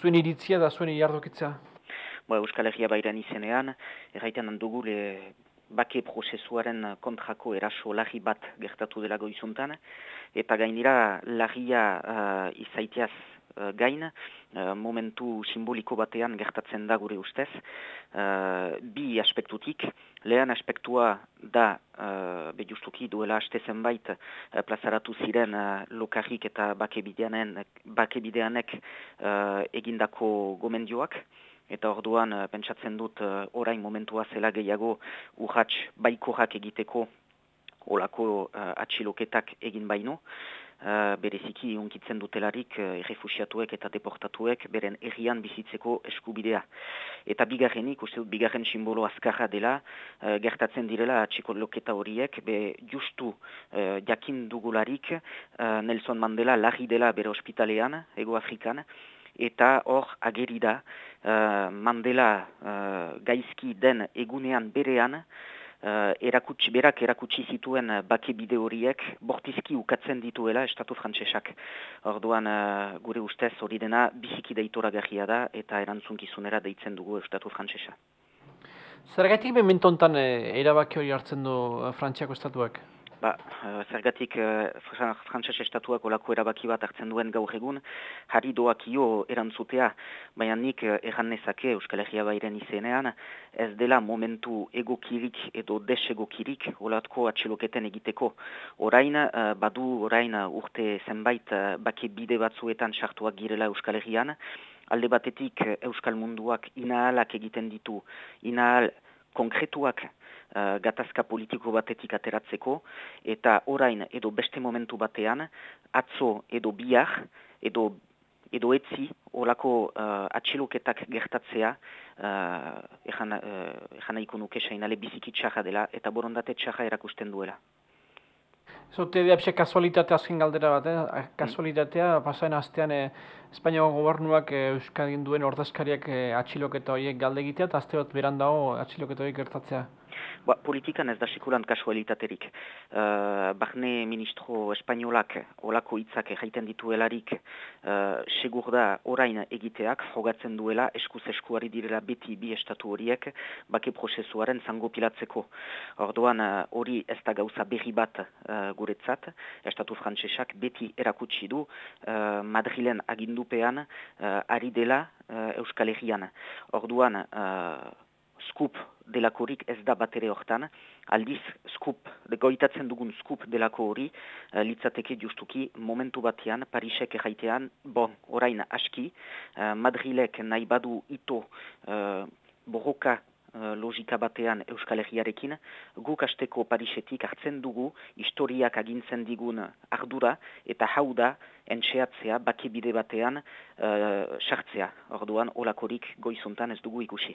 zuen iritzia da zuen iardokitza? Ba, Euskal Herria bairan izenean, erraiten dugu le bake prozesuaren kontrako eraso lagi bat gertatu dela goizuntan, eta gainera lagia uh, izaiteaz uh, gain, uh, momentu simboliko batean gertatzen da gure ustez, uh, bi aspektutik, lehen aspektua da, be justuki duela haste zenbait, plazaratu ziren lokarrik eta bakebideanek egindako gomendioak, eta orduan pentsatzen dut orain momentua zela gehiago urratx baikorak egiteko olako uh, atxiloketak egin baino. Uh, bereziki unkitzen dutelarik uh, errefusiatuek eta deportatuek beren errian bizitzeko eskubidea. Eta bigarrenik, uste dut, bigarren simbolo azkarra dela, uh, gertatzen direla atxiko loketa horiek, be justu uh, jakin dugularik uh, Nelson Mandela larri dela bere ospitalean, ego Afrikan, eta hor ageri da uh, Mandela uh, gaizki den egunean berean uh, erakutsi, berak erakutsi zituen bake bide horiek bortizki ukatzen dituela estatu frantsesak. Orduan uh, gure ustez hori dena biziki deitora da eta erantzunkizunera deitzen dugu estatu frantsesa. Zergatik mementontan erabaki hori hartzen du Frantziako estatuak? Ba, uh, zergatik uh, frantses estatuak olako erabaki bat hartzen duen gaur egun, harri doakio erantzutea, baina nik uh, erran nezake Euskal Herria bairen izenean, ez dela momentu egokirik edo desegokirik olatko atxeloketen egiteko. Orain, uh, badu orain urte zenbait uh, bake bide batzuetan sartuak girela Euskal Herrian, alde batetik Euskal Munduak inahalak egiten ditu, inahal konkretuak uh, gatazka politiko batetik ateratzeko, eta orain edo beste momentu batean, atzo edo bihar, edo edo etzi, olako uh, atxiloketak gertatzea, uh, ejan, uh, naiko nuke sainale biziki txarra dela, eta borondate txarra erakusten duela. Zote diapxe kasualitatea azken galdera bat, eh? kasualitatea, pasaen astean eh, Espainiako gobernuak eh, Euskadin duen ordezkariak eh, atxiloketa horiek galde egitea, eta azte bat berandago atxiloketa horiek gertatzea. Ba, politikan ez da sekulan kasualitaterik. Uh, Barne ministro espainolak olako hitzak egiten dituelarik uh, segur da orain egiteak jogatzen duela eskuz eskuari direla beti bi estatu horiek bake prozesuaren zango pilatzeko. Orduan uh, hori ez da gauza berri bat uh, guretzat, estatu frantsesak beti erakutsi du uh, Madrilen agindupean uh, ari dela uh, Euskal Herrian. Orduan... Uh, skup delakorik ez da bat ere hortan, aldiz skup, goitatzen dugun skup delako hori, uh, litzateke justuki momentu batean, Parisek erraitean, bon, orain aski, uh, Madrilek nahi badu ito uh, borroka logika batean Euskal Herriarekin, guk asteko Parisetik hartzen dugu historiak agintzen digun ardura eta hau da entxeatzea bakibide batean sartzea. Orduan, olakorik goizuntan ez dugu ikusi.